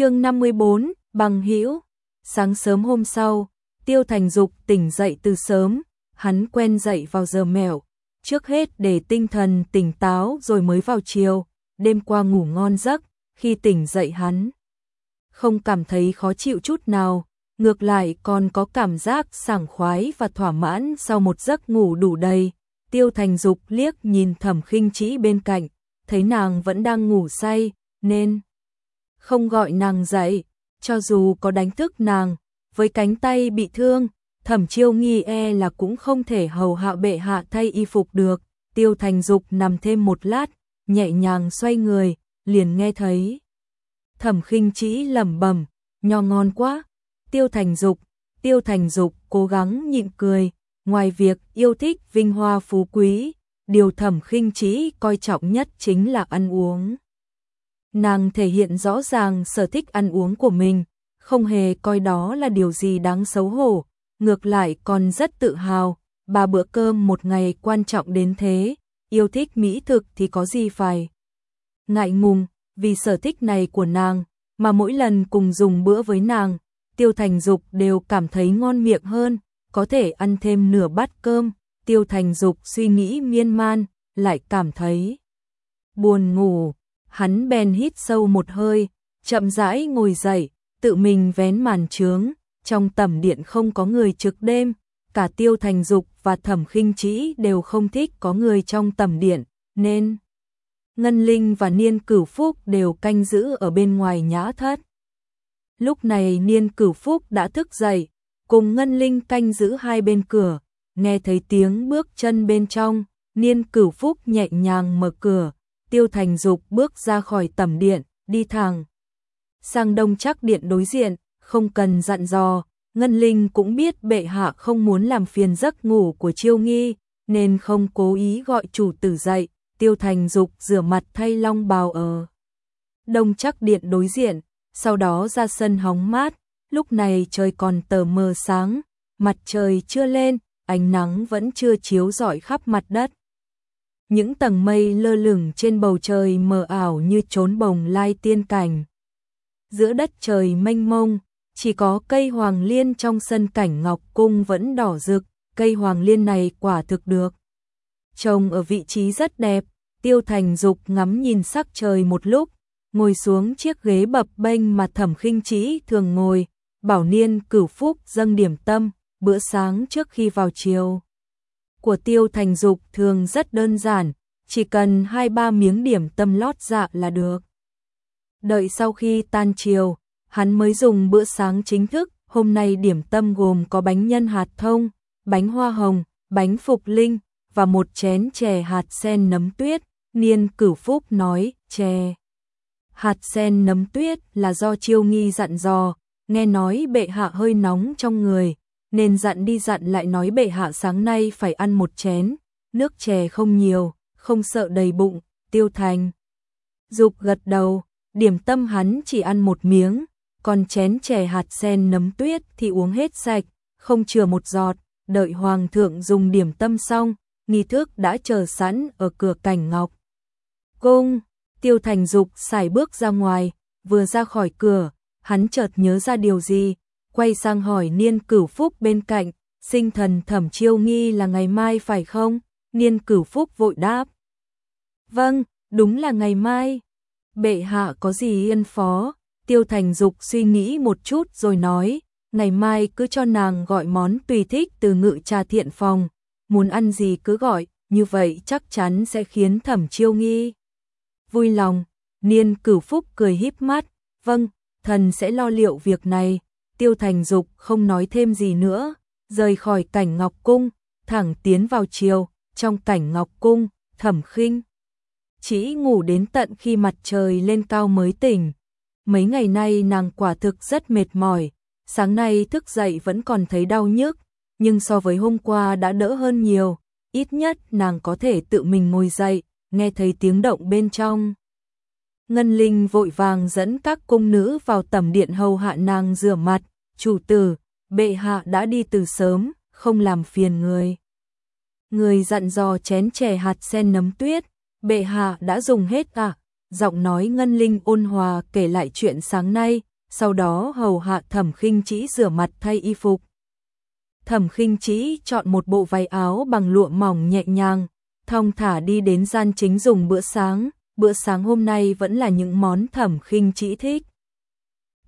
chương 54, bằng hữu Sáng sớm hôm sau, Tiêu Thành Dục tỉnh dậy từ sớm, hắn quen dậy vào giờ mèo, trước hết để tinh thần tỉnh táo rồi mới vào chiều, đêm qua ngủ ngon giấc, khi tỉnh dậy hắn không cảm thấy khó chịu chút nào, ngược lại còn có cảm giác sảng khoái và thỏa mãn sau một giấc ngủ đủ đầy. Tiêu Thành Dục liếc nhìn Thẩm Khinh Chỉ bên cạnh, thấy nàng vẫn đang ngủ say, nên không gọi nàng dậy, cho dù có đánh thức nàng, với cánh tay bị thương, Thẩm Chiêu nghi e là cũng không thể hầu hạ bệ hạ thay y phục được. Tiêu Thành Dục nằm thêm một lát, nhẹ nhàng xoay người, liền nghe thấy Thẩm Khinh Chỉ lẩm bẩm, nho ngon quá. Tiêu Thành Dục, Tiêu Thành Dục cố gắng nhịn cười, ngoài việc yêu thích vinh hoa phú quý, điều Thẩm Khinh Chỉ coi trọng nhất chính là ăn uống. Nàng thể hiện rõ ràng sở thích ăn uống của mình, không hề coi đó là điều gì đáng xấu hổ, ngược lại còn rất tự hào, ba bữa cơm một ngày quan trọng đến thế, yêu thích mỹ thực thì có gì phải ngại ngùng, vì sở thích này của nàng, mà mỗi lần cùng dùng bữa với nàng, Tiêu Thành Dục đều cảm thấy ngon miệng hơn, có thể ăn thêm nửa bát cơm, Tiêu Thành Dục suy nghĩ miên man, lại cảm thấy buồn ngủ, hắn bèn hít sâu một hơi, chậm rãi ngồi dậy, tự mình vén màn trướng, trong tầm điện không có người trực đêm, cả Tiêu Thành Dục và Thẩm Khinh trí đều không thích có người trong tầm điện, nên Ngân Linh và Niên Cửu Phúc đều canh giữ ở bên ngoài nhã thất. Lúc này Niên Cửu Phúc đã thức dậy, cùng Ngân Linh canh giữ hai bên cửa, nghe thấy tiếng bước chân bên trong, Niên Cửu Phúc nhẹ nhàng mở cửa, Tiêu Thành Dục bước ra khỏi tầm điện, đi thẳng sang đông chắc điện đối diện, không cần dặn dò, Ngân Linh cũng biết bệ hạ không muốn làm phiền giấc ngủ của Chiêu Nghi, nên không cố ý gọi chủ tử dậy, Tiêu Thành Dục rửa mặt thay long bào ở đông chắc điện đối diện, sau đó ra sân hóng mát, lúc này trời còn tờ mờ sáng, mặt trời chưa lên, ánh nắng vẫn chưa chiếu rọi khắp mặt đất. Những tầng mây lơ lửng trên bầu trời mờ ảo như trốn bồng lai tiên cảnh. Giữa đất trời mênh mông, chỉ có cây hoàng liên trong sân cảnh ngọc cung vẫn đỏ rực, cây hoàng liên này quả thực được. Trông ở vị trí rất đẹp, Tiêu Thành Dục ngắm nhìn sắc trời một lúc, ngồi xuống chiếc ghế bập bênh mà Thẩm Khinh Chỉ thường ngồi, Bảo Niên cửu phúc dâng điểm tâm, bữa sáng trước khi vào chiều. Của Tiêu Thành Dục thường rất đơn giản, chỉ cần hai ba miếng điểm tâm lót dạ là được. Đợi sau khi tan chiều, hắn mới dùng bữa sáng chính thức, hôm nay điểm tâm gồm có bánh nhân hạt thông, bánh hoa hồng, bánh phục linh và một chén chè hạt sen nấm tuyết. Niên cửu phúc nói, chè. Hạt sen nấm tuyết là do chiêu nghi dặn dò, nghe nói bệ hạ hơi nóng trong người, nên dặn đi dặn lại nói bệ hạ sáng nay phải ăn một chén, nước chè không nhiều, không sợ đầy bụng, tiêu thành. Dục gật đầu, điểm tâm hắn chỉ ăn một miếng, còn chén chè hạt sen nấm tuyết thì uống hết sạch, không chừa một giọt, đợi hoàng thượng dùng điểm tâm xong, nghi thức đã chờ sẵn ở cửa cảnh ngọc. Cung, Tiêu Thành Dục xài bước ra ngoài, vừa ra khỏi cửa, hắn chợt nhớ ra điều gì, quay sang hỏi Niên Cửu Phúc bên cạnh, sinh thần thẩm chiêu nghi là ngày mai phải không? Niên Cửu Phúc vội đáp. Vâng, đúng là ngày mai. Bệ hạ có gì yên phó? Tiêu Thành Dục suy nghĩ một chút rồi nói, ngày mai cứ cho nàng gọi món tùy thích từ ngự trà thiện phòng, muốn ăn gì cứ gọi, như vậy chắc chắn sẽ khiến thẩm chiêu nghi vui lòng, niên cửu phúc cười híp mắt, vâng, thần sẽ lo liệu việc này, tiêu thành dục không nói thêm gì nữa, rời khỏi cảnh ngọc cung, thẳng tiến vào chiều, trong cảnh ngọc cung, thẩm khinh. Chỉ ngủ đến tận khi mặt trời lên cao mới tỉnh. Mấy ngày nay nàng quả thực rất mệt mỏi, sáng nay thức dậy vẫn còn thấy đau nhức, nhưng so với hôm qua đã đỡ hơn nhiều, ít nhất nàng có thể tự mình ngồi dậy, nghe thấy tiếng động bên trong. Ngân Linh vội vàng dẫn các cung nữ vào tầm điện hầu hạ nàng rửa mặt, chủ tử, bệ hạ đã đi từ sớm, không làm phiền người. Người dặn dò chén chè hạt sen nấm tuyết, bệ hạ đã dùng hết à, giọng nói Ngân Linh ôn hòa kể lại chuyện sáng nay, sau đó hầu hạ Thẩm Khinh Chỉ rửa mặt thay y phục. Thẩm Khinh Chỉ chọn một bộ váy áo bằng lụa mỏng nhẹ nhàng, thong thả đi đến gian chính dùng bữa sáng, bữa sáng hôm nay vẫn là những món Thẩm Khinh Chỉ thích.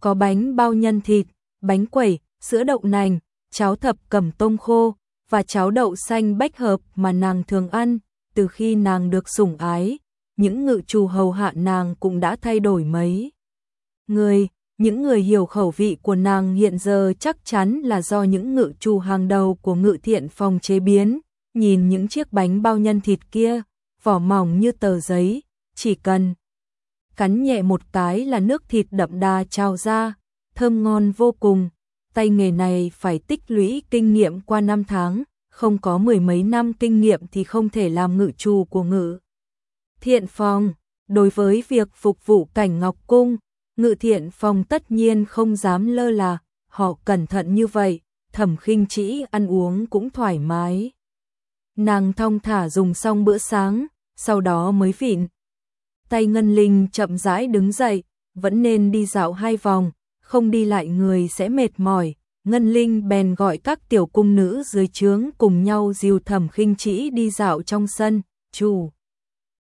Có bánh bao nhân thịt, bánh quẩy, sữa đậu nành, cháo thập cẩm tôm khô và cháo đậu xanh bách hợp mà nàng thường ăn, từ khi nàng được sủng ái, những ngự trù hầu hạ nàng cũng đã thay đổi mấy. Người, những người hiểu khẩu vị của nàng hiện giờ chắc chắn là do những ngự trù hàng đầu của ngự thiện phòng chế biến, nhìn những chiếc bánh bao nhân thịt kia, vỏ mỏng như tờ giấy, chỉ cần cắn nhẹ một cái là nước thịt đậm đà trào ra, thơm ngon vô cùng. Tay nghề này phải tích lũy kinh nghiệm qua năm tháng, không có mười mấy năm kinh nghiệm thì không thể làm ngự trù của ngự. Thiện phòng, đối với việc phục vụ cảnh Ngọc Cung, ngự thiện phòng tất nhiên không dám lơ là, họ cẩn thận như vậy, thẩm khinh chỉ ăn uống cũng thoải mái. Nàng thong thả dùng xong bữa sáng, sau đó mới vịn. Tay Ngân Linh chậm rãi đứng dậy, vẫn nên đi dạo hai vòng, không đi lại người sẽ mệt mỏi. Ngân Linh bèn gọi các tiểu cung nữ dưới trướng cùng nhau dìu thẩm khinh chỉ đi dạo trong sân, chủ.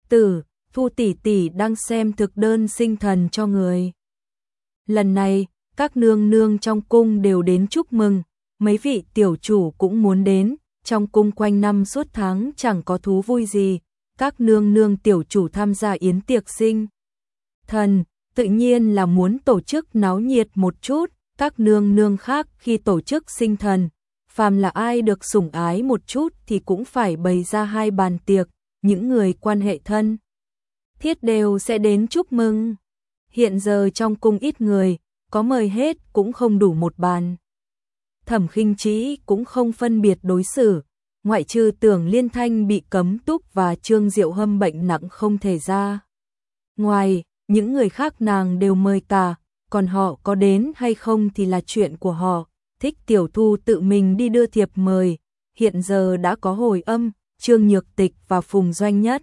Tử, Thu tỷ tỷ đang xem thực đơn sinh thần cho người. Lần này, các nương nương trong cung đều đến chúc mừng, mấy vị tiểu chủ cũng muốn đến, trong cung quanh năm suốt tháng chẳng có thú vui gì, các nương nương tiểu chủ tham gia yến tiệc sinh. Thần, tự nhiên là muốn tổ chức náo nhiệt một chút, các nương nương khác khi tổ chức sinh thần, phàm là ai được sủng ái một chút thì cũng phải bày ra hai bàn tiệc, những người quan hệ thân. Thiết đều sẽ đến chúc mừng. Hiện giờ trong cung ít người, có mời hết cũng không đủ một bàn. Thẩm khinh trí cũng không phân biệt đối xử, ngoại trừ tưởng liên thanh bị cấm túc và trương diệu hâm bệnh nặng không thể ra. Ngoài, những người khác nàng đều mời cả, còn họ có đến hay không thì là chuyện của họ. Thích tiểu thu tự mình đi đưa thiệp mời, hiện giờ đã có hồi âm, trương nhược tịch và phùng doanh nhất.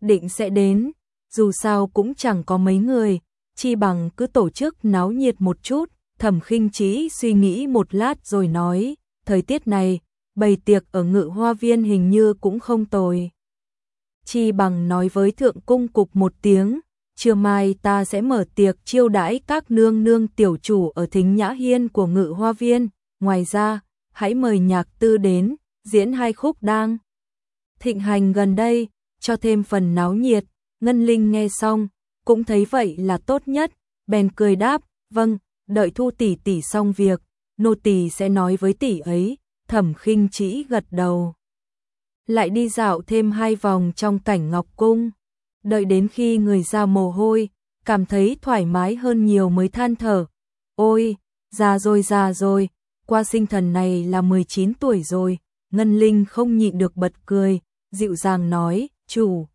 Định sẽ đến, dù sao cũng chẳng có mấy người, chi bằng cứ tổ chức náo nhiệt một chút. Thẩm khinh trí suy nghĩ một lát rồi nói, thời tiết này, bày tiệc ở ngự hoa viên hình như cũng không tồi. Chi bằng nói với thượng cung cục một tiếng, trưa mai ta sẽ mở tiệc chiêu đãi các nương nương tiểu chủ ở thính nhã hiên của ngự hoa viên, ngoài ra, hãy mời nhạc tư đến, diễn hai khúc đang. Thịnh hành gần đây, cho thêm phần náo nhiệt, Ngân Linh nghe xong, cũng thấy vậy là tốt nhất, bèn cười đáp, vâng, đợi thu tỷ tỷ xong việc, nô tỳ sẽ nói với tỷ ấy, thẩm khinh chỉ gật đầu. Lại đi dạo thêm hai vòng trong cảnh ngọc cung đợi đến khi người ra mồ hôi, cảm thấy thoải mái hơn nhiều mới than thở. Ôi, già rồi già rồi, qua sinh thần này là 19 tuổi rồi, Ngân Linh không nhịn được bật cười, dịu dàng nói, chủ.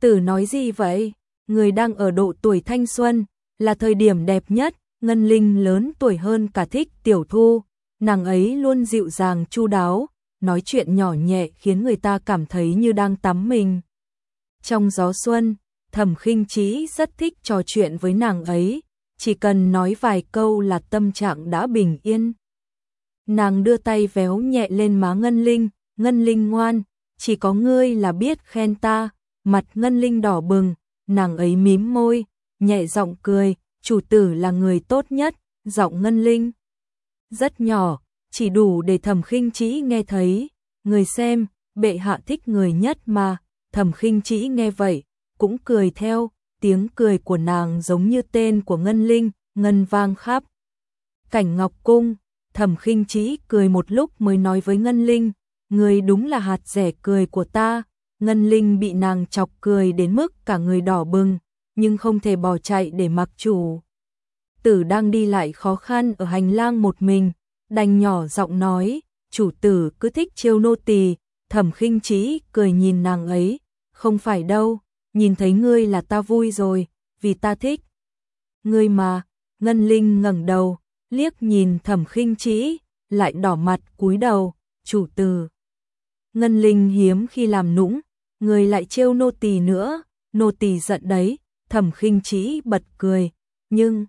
Tử nói gì vậy? Người đang ở độ tuổi thanh xuân, là thời điểm đẹp nhất, Ngân Linh lớn tuổi hơn cả thích tiểu thu, nàng ấy luôn dịu dàng chu đáo, nói chuyện nhỏ nhẹ khiến người ta cảm thấy như đang tắm mình. Trong gió xuân, Thẩm Khinh Chí rất thích trò chuyện với nàng ấy, chỉ cần nói vài câu là tâm trạng đã bình yên. Nàng đưa tay véo nhẹ lên má Ngân Linh, Ngân Linh ngoan, chỉ có ngươi là biết khen ta, mặt Ngân Linh đỏ bừng, nàng ấy mím môi, nhẹ giọng cười, chủ tử là người tốt nhất, giọng Ngân Linh. Rất nhỏ, chỉ đủ để thẩm khinh trí nghe thấy, người xem, bệ hạ thích người nhất mà, Thẩm khinh chỉ nghe vậy, cũng cười theo, tiếng cười của nàng giống như tên của Ngân Linh, ngân vang khắp. Cảnh Ngọc Cung, thẩm khinh chỉ cười một lúc mới nói với Ngân Linh, người đúng là hạt rẻ cười của ta. Ngân Linh bị nàng chọc cười đến mức cả người đỏ bừng, nhưng không thể bỏ chạy để mặc chủ. Tử đang đi lại khó khăn ở hành lang một mình, đành nhỏ giọng nói, chủ tử cứ thích trêu nô tỳ, thẩm khinh trí cười nhìn nàng ấy, không phải đâu, nhìn thấy ngươi là ta vui rồi, vì ta thích. Ngươi mà, Ngân Linh ngẩng đầu, liếc nhìn thẩm khinh trí, lại đỏ mặt cúi đầu, chủ từ. Ngân Linh hiếm khi làm nũng, người lại trêu nô tỳ nữa, nô tỳ giận đấy, thẩm khinh trí bật cười, nhưng...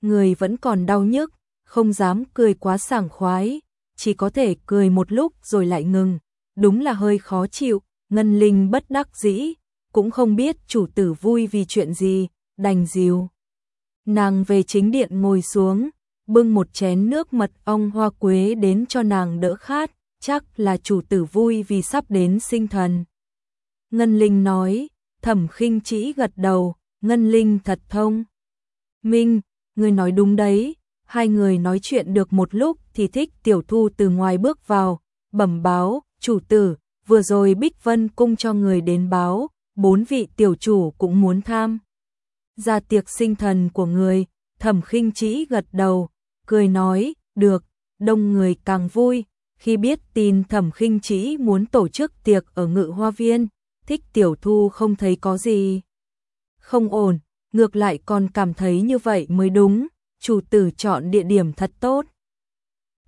người vẫn còn đau nhức, không dám cười quá sảng khoái, chỉ có thể cười một lúc rồi lại ngừng, đúng là hơi khó chịu, Ngân Linh bất đắc dĩ, cũng không biết chủ tử vui vì chuyện gì, đành dìu. Nàng về chính điện ngồi xuống, bưng một chén nước mật ong hoa quế đến cho nàng đỡ khát, chắc là chủ tử vui vì sắp đến sinh thần. Ngân Linh nói, thẩm khinh chỉ gật đầu, Ngân Linh thật thông. Minh, người nói đúng đấy, hai người nói chuyện được một lúc thì thích tiểu thu từ ngoài bước vào, bẩm báo, chủ tử, vừa rồi Bích Vân cung cho người đến báo, bốn vị tiểu chủ cũng muốn tham. Ra tiệc sinh thần của người, thẩm khinh chỉ gật đầu, cười nói, được, đông người càng vui, khi biết tin thẩm khinh chỉ muốn tổ chức tiệc ở ngự hoa viên, thích tiểu thu không thấy có gì. Không ổn, ngược lại còn cảm thấy như vậy mới đúng, chủ tử chọn địa điểm thật tốt.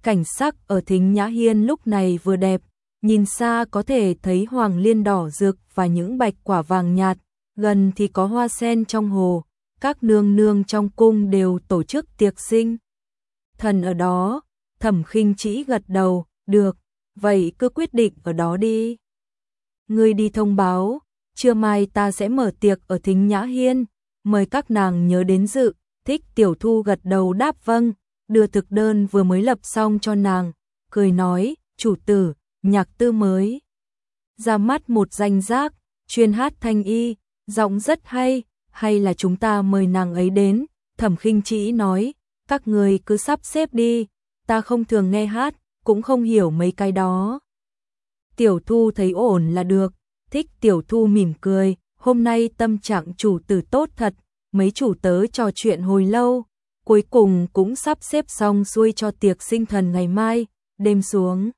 Cảnh sắc ở thính Nhã Hiên lúc này vừa đẹp, nhìn xa có thể thấy hoàng liên đỏ rực và những bạch quả vàng nhạt, gần thì có hoa sen trong hồ, các nương nương trong cung đều tổ chức tiệc sinh. Thần ở đó, thẩm khinh chỉ gật đầu, được, vậy cứ quyết định ở đó đi. người đi thông báo, trưa mai ta sẽ mở tiệc ở thính Nhã Hiên, mời các nàng nhớ đến dự, thích tiểu thu gật đầu đáp vâng, đưa thực đơn vừa mới lập xong cho nàng, cười nói, chủ tử, nhạc tư mới. Ra mắt một danh giác, chuyên hát thanh y, giọng rất hay, hay là chúng ta mời nàng ấy đến, thẩm khinh chỉ nói, các người cứ sắp xếp đi, ta không thường nghe hát, cũng không hiểu mấy cái đó. Tiểu thu thấy ổn là được, thích tiểu thu mỉm cười, hôm nay tâm trạng chủ tử tốt thật, mấy chủ tớ trò chuyện hồi lâu, cuối cùng cũng sắp xếp xong xuôi cho tiệc sinh thần ngày mai, đêm xuống.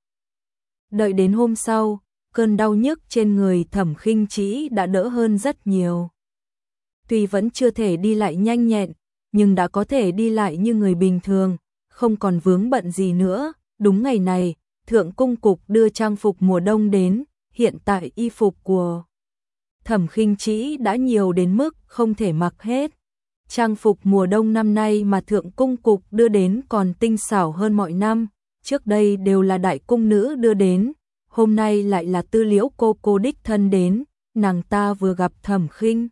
Đợi đến hôm sau, cơn đau nhức trên người thẩm khinh chỉ đã đỡ hơn rất nhiều. Tuy vẫn chưa thể đi lại nhanh nhẹn, nhưng đã có thể đi lại như người bình thường, không còn vướng bận gì nữa. Đúng ngày này, Thượng Cung Cục đưa trang phục mùa đông đến, hiện tại y phục của thẩm khinh chỉ đã nhiều đến mức không thể mặc hết. Trang phục mùa đông năm nay mà Thượng Cung Cục đưa đến còn tinh xảo hơn mọi năm, trước đây đều là đại cung nữ đưa đến, hôm nay lại là tư liễu cô cô đích thân đến, nàng ta vừa gặp thẩm khinh.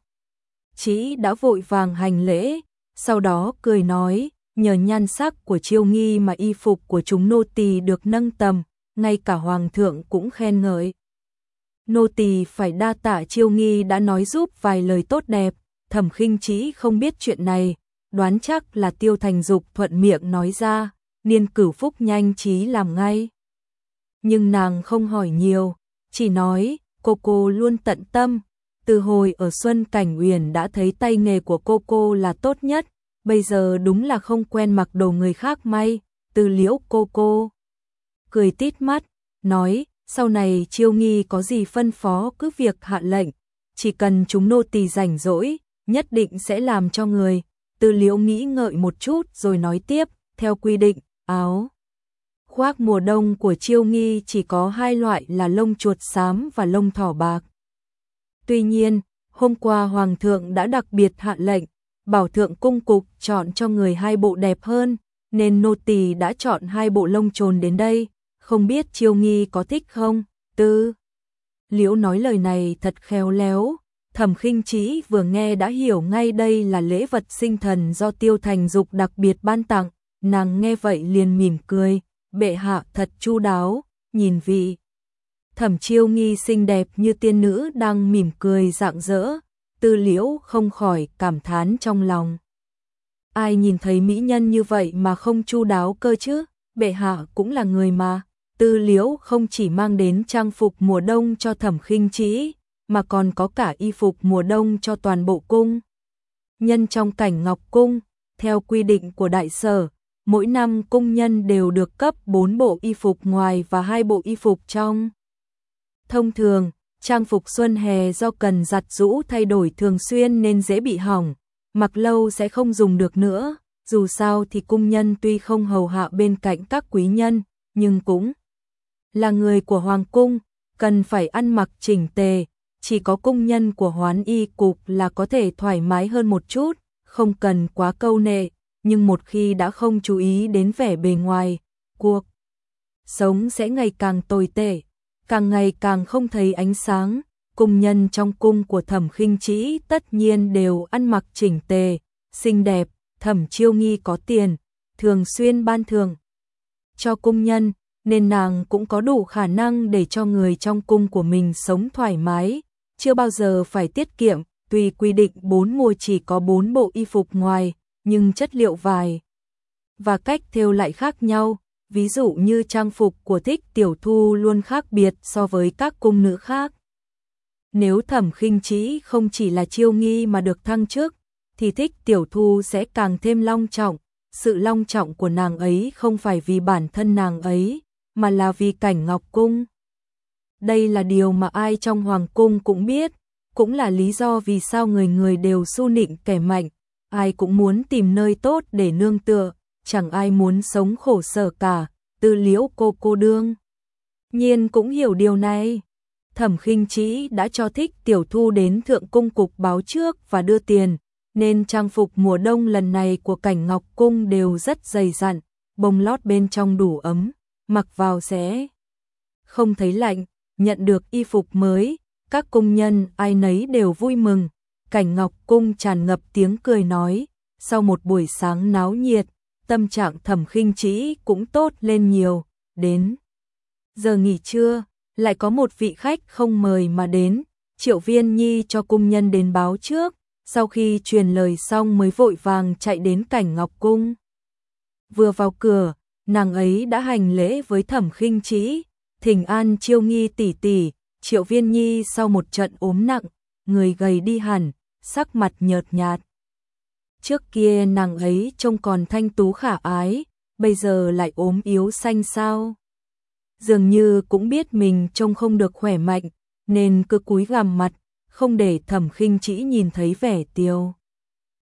Chí đã vội vàng hành lễ, sau đó cười nói, nhờ nhan sắc của chiêu nghi mà y phục của chúng nô tỳ được nâng tầm, ngay cả hoàng thượng cũng khen ngợi. Nô tỳ phải đa tạ chiêu nghi đã nói giúp vài lời tốt đẹp, thẩm khinh chí không biết chuyện này, đoán chắc là tiêu thành dục thuận miệng nói ra, niên cửu phúc nhanh trí làm ngay. Nhưng nàng không hỏi nhiều, chỉ nói, cô cô luôn tận tâm, từ hồi ở Xuân Cảnh Uyển đã thấy tay nghề của cô cô là tốt nhất, bây giờ đúng là không quen mặc đồ người khác may, từ liễu cô cô. Cười tít mắt, nói, sau này chiêu nghi có gì phân phó cứ việc hạ lệnh, chỉ cần chúng nô tỳ rảnh rỗi, nhất định sẽ làm cho người. Từ liễu nghĩ ngợi một chút rồi nói tiếp, theo quy định, áo. Khoác mùa đông của chiêu nghi chỉ có hai loại là lông chuột xám và lông thỏ bạc. Tuy nhiên, hôm qua Hoàng thượng đã đặc biệt hạ lệnh, bảo thượng cung cục chọn cho người hai bộ đẹp hơn, nên nô tỳ đã chọn hai bộ lông trồn đến đây, không biết chiêu nghi có thích không? Tư. Liễu nói lời này thật khéo léo, thẩm khinh Chí vừa nghe đã hiểu ngay đây là lễ vật sinh thần do tiêu thành dục đặc biệt ban tặng, nàng nghe vậy liền mỉm cười, bệ hạ thật chu đáo, nhìn vị. Thẩm chiêu nghi xinh đẹp như tiên nữ đang mỉm cười rạng rỡ, tư liễu không khỏi cảm thán trong lòng. Ai nhìn thấy mỹ nhân như vậy mà không chu đáo cơ chứ, bệ hạ cũng là người mà. Tư liễu không chỉ mang đến trang phục mùa đông cho thẩm khinh chỉ, mà còn có cả y phục mùa đông cho toàn bộ cung. Nhân trong cảnh ngọc cung, theo quy định của đại sở, mỗi năm cung nhân đều được cấp 4 bộ y phục ngoài và hai bộ y phục trong. Thông thường, trang phục xuân hè do cần giặt rũ thay đổi thường xuyên nên dễ bị hỏng, mặc lâu sẽ không dùng được nữa, dù sao thì cung nhân tuy không hầu hạ bên cạnh các quý nhân, nhưng cũng là người của hoàng cung, cần phải ăn mặc chỉnh tề, chỉ có cung nhân của hoán y cục là có thể thoải mái hơn một chút, không cần quá câu nệ, nhưng một khi đã không chú ý đến vẻ bề ngoài, cuộc sống sẽ ngày càng tồi tệ, càng ngày càng không thấy ánh sáng. Cung nhân trong cung của Thẩm Khinh Trĩ tất nhiên đều ăn mặc chỉnh tề, xinh đẹp, Thẩm Chiêu Nghi có tiền, thường xuyên ban thường cho cung nhân, nên nàng cũng có đủ khả năng để cho người trong cung của mình sống thoải mái, chưa bao giờ phải tiết kiệm, tuy quy định bốn mùa chỉ có bốn bộ y phục ngoài, nhưng chất liệu vải và cách thêu lại khác nhau, ví dụ như trang phục của thích tiểu thu luôn khác biệt so với các cung nữ khác. Nếu thẩm khinh trí không chỉ là chiêu nghi mà được thăng chức, thì thích tiểu thu sẽ càng thêm long trọng, sự long trọng của nàng ấy không phải vì bản thân nàng ấy, mà là vì cảnh ngọc cung. Đây là điều mà ai trong hoàng cung cũng biết, cũng là lý do vì sao người người đều su nịnh kẻ mạnh, ai cũng muốn tìm nơi tốt để nương tựa, chẳng ai muốn sống khổ sở cả, tư liễu cô cô đương. Nhiên cũng hiểu điều này. Thẩm khinh Chí đã cho thích tiểu thu đến thượng cung cục báo trước và đưa tiền, nên trang phục mùa đông lần này của cảnh ngọc cung đều rất dày dặn, bông lót bên trong đủ ấm, mặc vào sẽ không thấy lạnh, nhận được y phục mới, các cung nhân ai nấy đều vui mừng, cảnh ngọc cung tràn ngập tiếng cười nói, sau một buổi sáng náo nhiệt, tâm trạng thẩm khinh trĩ cũng tốt lên nhiều, đến. Giờ nghỉ trưa, lại có một vị khách không mời mà đến, triệu viên nhi cho cung nhân đến báo trước, sau khi truyền lời xong mới vội vàng chạy đến cảnh ngọc cung. Vừa vào cửa, nàng ấy đã hành lễ với thẩm khinh trĩ, thỉnh an chiêu nghi tỷ tỷ, triệu viên nhi sau một trận ốm nặng, người gầy đi hẳn, sắc mặt nhợt nhạt. Trước kia nàng ấy trông còn thanh tú khả ái, bây giờ lại ốm yếu xanh sao. Dường như cũng biết mình trông không được khỏe mạnh, nên cứ cúi gằm mặt, không để thẩm khinh chỉ nhìn thấy vẻ tiêu.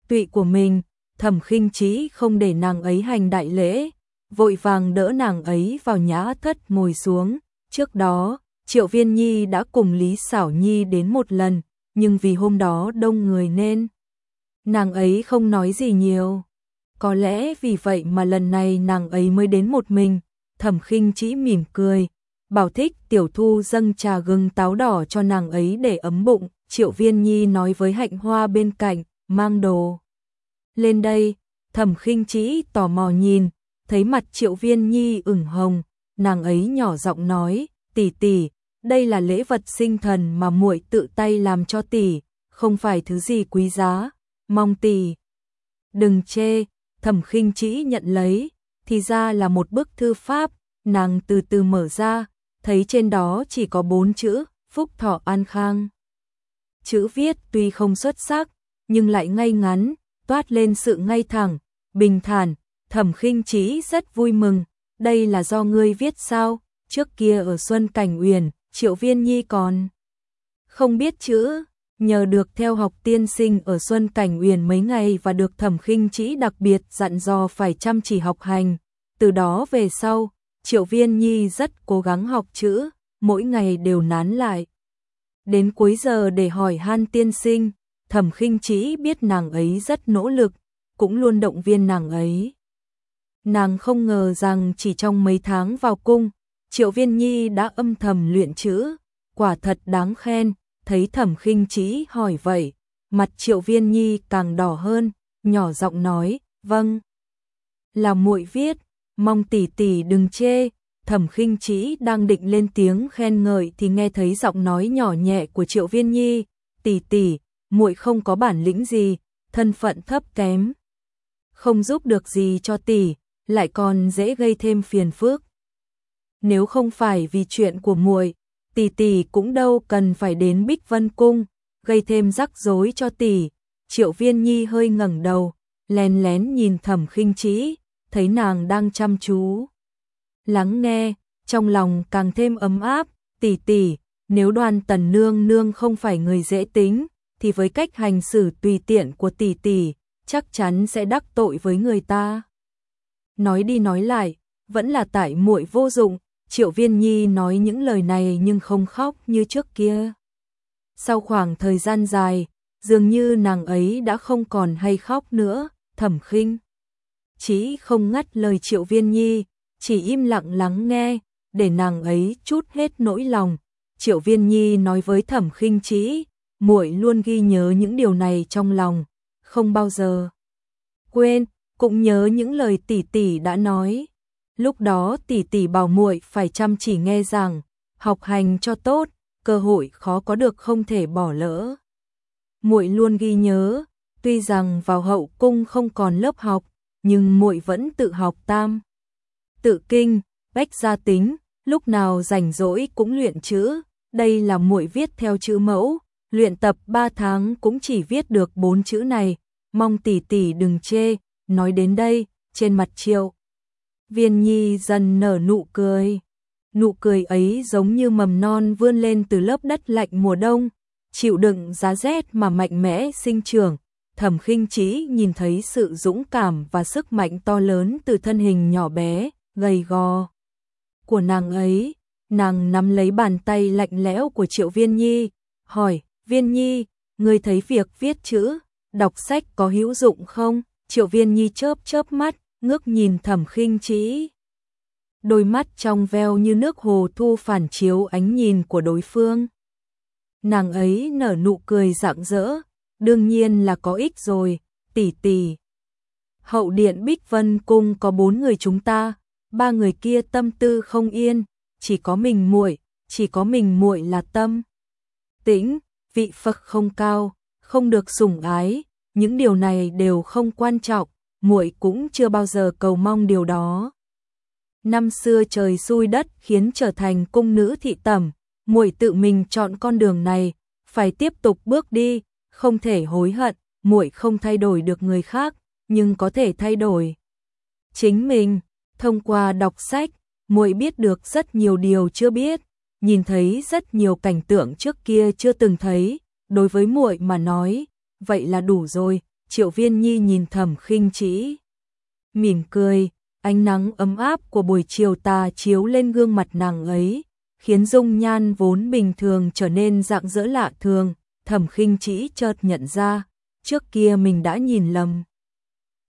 Tụy của mình, thẩm khinh chỉ không để nàng ấy hành đại lễ, vội vàng đỡ nàng ấy vào nhã thất ngồi xuống. Trước đó, Triệu Viên Nhi đã cùng Lý Xảo Nhi đến một lần, nhưng vì hôm đó đông người nên nàng ấy không nói gì nhiều. Có lẽ vì vậy mà lần này nàng ấy mới đến một mình, thẩm khinh chỉ mỉm cười, bảo thích tiểu thu dâng trà gừng táo đỏ cho nàng ấy để ấm bụng, triệu viên nhi nói với hạnh hoa bên cạnh, mang đồ. Lên đây, thẩm khinh chỉ tò mò nhìn, thấy mặt triệu viên nhi ửng hồng, nàng ấy nhỏ giọng nói, tỷ tỷ, đây là lễ vật sinh thần mà muội tự tay làm cho tỷ, không phải thứ gì quý giá, mong tỷ. Đừng chê, thẩm khinh chỉ nhận lấy, thì ra là một bức thư pháp, nàng từ từ mở ra, thấy trên đó chỉ có bốn chữ, phúc thọ an khang. Chữ viết tuy không xuất sắc, nhưng lại ngay ngắn, toát lên sự ngay thẳng, bình thản, thẩm khinh chỉ rất vui mừng, đây là do ngươi viết sao, trước kia ở Xuân Cảnh Uyển, Triệu Viên Nhi còn không biết chữ, nhờ được theo học tiên sinh ở Xuân Cảnh Uyển mấy ngày và được Thẩm Khinh Chỉ đặc biệt dặn dò phải chăm chỉ học hành, từ đó về sau, Triệu Viên Nhi rất cố gắng học chữ, mỗi ngày đều nán lại. Đến cuối giờ để hỏi Han tiên sinh, Thẩm Khinh Chỉ biết nàng ấy rất nỗ lực, cũng luôn động viên nàng ấy. Nàng không ngờ rằng chỉ trong mấy tháng vào cung, Triệu Viên Nhi đã âm thầm luyện chữ, quả thật đáng khen, thấy Thẩm Khinh Chí hỏi vậy, mặt Triệu Viên Nhi càng đỏ hơn, nhỏ giọng nói, "Vâng." Là muội viết, mong tỷ tỷ đừng chê. Thẩm Khinh Chí đang định lên tiếng khen ngợi thì nghe thấy giọng nói nhỏ nhẹ của Triệu Viên Nhi, "Tỷ tỷ, muội không có bản lĩnh gì, thân phận thấp kém, không giúp được gì cho tỷ, lại còn dễ gây thêm phiền phức." Nếu không phải vì chuyện của muội, tỷ tỷ cũng đâu cần phải đến Bích Vân cung, gây thêm rắc rối cho tỷ. Triệu Viên Nhi hơi ngẩng đầu, lén lén nhìn Thẩm Khinh Chí, thấy nàng đang chăm chú lắng nghe, trong lòng càng thêm ấm áp, tỷ tỷ, nếu Đoan Tần nương nương không phải người dễ tính, thì với cách hành xử tùy tiện của tỷ tỷ, chắc chắn sẽ đắc tội với người ta. Nói đi nói lại, vẫn là tại muội vô dụng, Triệu Viên Nhi nói những lời này nhưng không khóc như trước kia. Sau khoảng thời gian dài, dường như nàng ấy đã không còn hay khóc nữa, thẩm khinh. Chí không ngắt lời Triệu Viên Nhi, chỉ im lặng lắng nghe, để nàng ấy chút hết nỗi lòng. Triệu Viên Nhi nói với Thẩm Khinh Chí, muội luôn ghi nhớ những điều này trong lòng, không bao giờ quên, cũng nhớ những lời tỷ tỷ đã nói. Lúc đó tỷ tỷ bảo muội phải chăm chỉ nghe rằng, học hành cho tốt, cơ hội khó có được không thể bỏ lỡ. Muội luôn ghi nhớ, tuy rằng vào hậu cung không còn lớp học, nhưng muội vẫn tự học tam. Tự kinh, bách gia tính, lúc nào rảnh rỗi cũng luyện chữ, đây là muội viết theo chữ mẫu, luyện tập 3 tháng cũng chỉ viết được 4 chữ này, mong tỷ tỷ đừng chê, nói đến đây, trên mặt Triệu Viên Nhi dần nở nụ cười. Nụ cười ấy giống như mầm non vươn lên từ lớp đất lạnh mùa đông, chịu đựng giá rét mà mạnh mẽ sinh trưởng. Thẩm Khinh Chí nhìn thấy sự dũng cảm và sức mạnh to lớn từ thân hình nhỏ bé, gầy gò của nàng ấy. Nàng nắm lấy bàn tay lạnh lẽo của Triệu Viên Nhi, hỏi, Viên Nhi, ngươi thấy việc viết chữ, đọc sách có hữu dụng không? Triệu Viên Nhi chớp chớp mắt, ngước nhìn Thẩm Khinh Chí. Đôi mắt trong veo như nước hồ thu phản chiếu ánh nhìn của đối phương. Nàng ấy nở nụ cười rạng rỡ, đương nhiên là có ích rồi, tỷ tỷ. Hậu điện Bích Vân cung có bốn người chúng ta, ba người kia tâm tư không yên, chỉ có mình muội, chỉ có mình muội là tâm. Tĩnh, vị Phật không cao, không được sủng ái, những điều này đều không quan trọng, muội cũng chưa bao giờ cầu mong điều đó. Năm xưa trời xui đất khiến trở thành cung nữ thị tẩm, muội tự mình chọn con đường này, phải tiếp tục bước đi, không thể hối hận, muội không thay đổi được người khác, nhưng có thể thay đổi chính mình. Thông qua đọc sách, muội biết được rất nhiều điều chưa biết, nhìn thấy rất nhiều cảnh tượng trước kia chưa từng thấy, đối với muội mà nói, vậy là đủ rồi. Triệu Viên Nhi nhìn Thẩm Khinh Chỉ, mỉm cười, ánh nắng ấm áp của buổi chiều tà chiếu lên gương mặt nàng ấy, khiến dung nhan vốn bình thường trở nên dạng dỡ lạ thường, Thẩm Khinh Chỉ chợt nhận ra, trước kia mình đã nhìn lầm.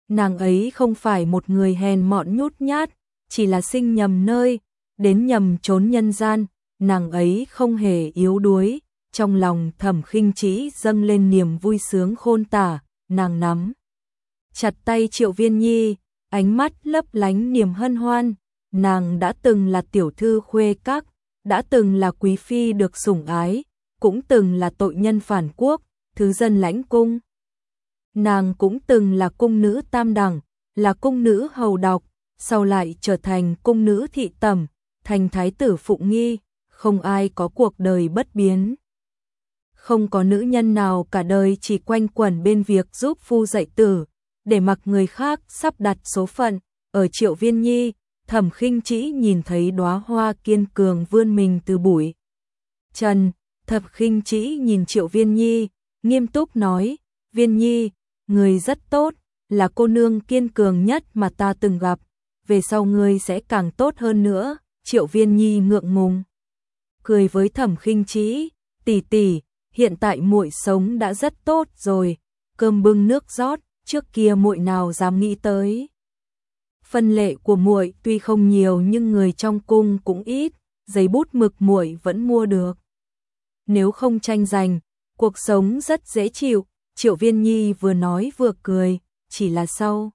Nàng ấy không phải một người hèn mọn nhút nhát, chỉ là sinh nhầm nơi, đến nhầm trốn nhân gian, nàng ấy không hề yếu đuối, trong lòng Thẩm Khinh Chỉ dâng lên niềm vui sướng khôn tả, nàng nắm chặt tay Triệu Viên Nhi, ánh mắt lấp lánh niềm hân hoan, nàng đã từng là tiểu thư khuê các, đã từng là quý phi được sủng ái, cũng từng là tội nhân phản quốc, thứ dân lãnh cung. Nàng cũng từng là cung nữ tam đẳng, là cung nữ hầu độc, sau lại trở thành cung nữ thị tẩm, thành thái tử phụng nghi, không ai có cuộc đời bất biến. Không có nữ nhân nào cả đời chỉ quanh quẩn bên việc giúp phu dạy tử, để mặc người khác sắp đặt số phận, ở triệu viên nhi, thẩm khinh chỉ nhìn thấy đóa hoa kiên cường vươn mình từ bụi. Trần, thẩm khinh chỉ nhìn triệu viên nhi, nghiêm túc nói, viên nhi, người rất tốt, là cô nương kiên cường nhất mà ta từng gặp, về sau ngươi sẽ càng tốt hơn nữa, triệu viên nhi ngượng ngùng. Cười với thẩm khinh chỉ, tỷ tỷ, hiện tại muội sống đã rất tốt rồi, cơm bưng nước rót, trước kia muội nào dám nghĩ tới. Phân lệ của muội tuy không nhiều nhưng người trong cung cũng ít, giấy bút mực muội vẫn mua được. Nếu không tranh giành, cuộc sống rất dễ chịu, Triệu Viên Nhi vừa nói vừa cười, chỉ là sau.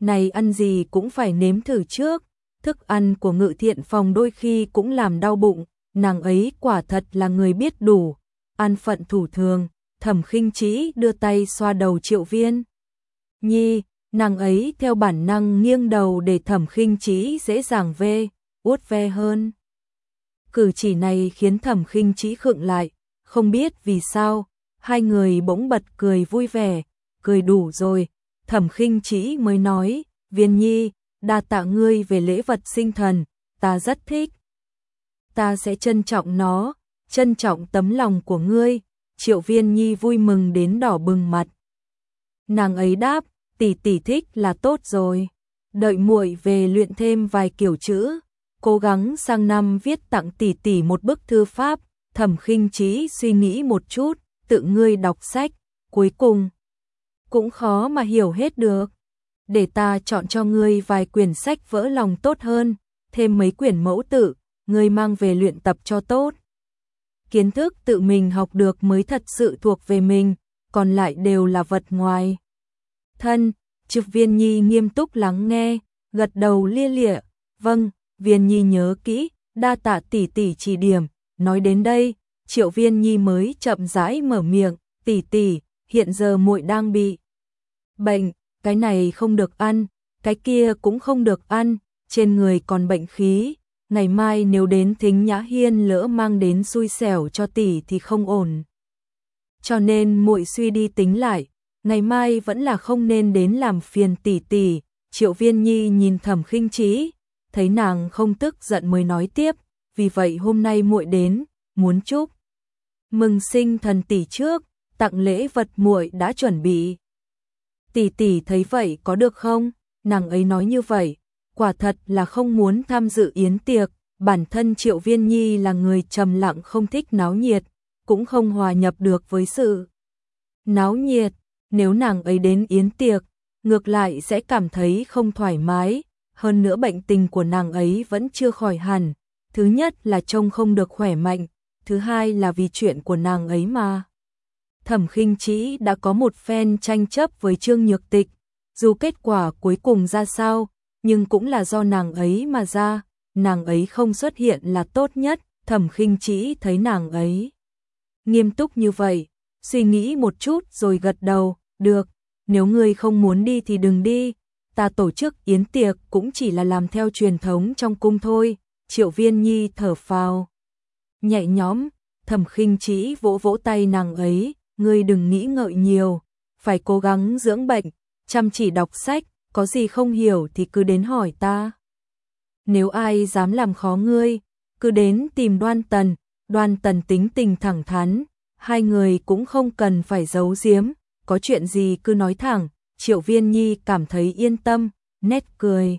Này ăn gì cũng phải nếm thử trước, thức ăn của ngự thiện phòng đôi khi cũng làm đau bụng, nàng ấy quả thật là người biết đủ, an phận thủ thường, thẩm khinh trí đưa tay xoa đầu triệu viên. Nhi, nàng ấy theo bản năng nghiêng đầu để thẩm khinh trí dễ dàng ve, uốt ve hơn. Cử chỉ này khiến thẩm khinh trí khựng lại, không biết vì sao, hai người bỗng bật cười vui vẻ, cười đủ rồi, thẩm khinh trí mới nói, viên nhi, đa tạ ngươi về lễ vật sinh thần, ta rất thích. Ta sẽ trân trọng nó, trân trọng tấm lòng của ngươi, triệu viên nhi vui mừng đến đỏ bừng mặt. Nàng ấy đáp, tỷ tỷ thích là tốt rồi, đợi muội về luyện thêm vài kiểu chữ, cố gắng sang năm viết tặng tỷ tỷ một bức thư pháp, thẩm khinh trí suy nghĩ một chút, tự ngươi đọc sách, cuối cùng cũng khó mà hiểu hết được. để ta chọn cho ngươi vài quyển sách vỡ lòng tốt hơn, thêm mấy quyển mẫu tự, ngươi mang về luyện tập cho tốt. Kiến thức tự mình học được mới thật sự thuộc về mình, còn lại đều là vật ngoài. Thân, trực viên nhi nghiêm túc lắng nghe, gật đầu lia lịa, vâng, viên nhi nhớ kỹ, đa tạ tỷ tỷ chỉ điểm, nói đến đây, triệu viên nhi mới chậm rãi mở miệng, tỷ tỷ, hiện giờ muội đang bị bệnh, cái này không được ăn, cái kia cũng không được ăn, trên người còn bệnh khí, ngày mai nếu đến thính nhã hiên lỡ mang đến xui xẻo cho tỷ thì không ổn. Cho nên muội suy đi tính lại, ngày mai vẫn là không nên đến làm phiền tỷ tỷ, triệu viên nhi nhìn thẩm khinh trí, thấy nàng không tức giận mới nói tiếp, vì vậy hôm nay muội đến, muốn chúc. Mừng sinh thần tỷ trước, tặng lễ vật muội đã chuẩn bị. Tỷ tỷ thấy vậy có được không? Nàng ấy nói như vậy, quả thật là không muốn tham dự yến tiệc, bản thân Triệu Viên Nhi là người trầm lặng không thích náo nhiệt, cũng không hòa nhập được với sự náo nhiệt, nếu nàng ấy đến yến tiệc, ngược lại sẽ cảm thấy không thoải mái, hơn nữa bệnh tình của nàng ấy vẫn chưa khỏi hẳn, thứ nhất là trông không được khỏe mạnh, thứ hai là vì chuyện của nàng ấy mà. Thẩm Khinh Chí đã có một phen tranh chấp với Trương Nhược Tịch, dù kết quả cuối cùng ra sao, nhưng cũng là do nàng ấy mà ra, nàng ấy không xuất hiện là tốt nhất, Thẩm Khinh chỉ thấy nàng ấy nghiêm túc như vậy, suy nghĩ một chút rồi gật đầu, được, nếu ngươi không muốn đi thì đừng đi, ta tổ chức yến tiệc cũng chỉ là làm theo truyền thống trong cung thôi, Triệu Viên Nhi thở phào. Nhẹ nhóm Thẩm Khinh chỉ vỗ vỗ tay nàng ấy, ngươi đừng nghĩ ngợi nhiều, phải cố gắng dưỡng bệnh, chăm chỉ đọc sách, có gì không hiểu thì cứ đến hỏi ta. Nếu ai dám làm khó ngươi, cứ đến tìm Đoan Tần, Đoan Tần tính tình thẳng thắn, hai người cũng không cần phải giấu giếm, có chuyện gì cứ nói thẳng, Triệu Viên Nhi cảm thấy yên tâm, nét cười.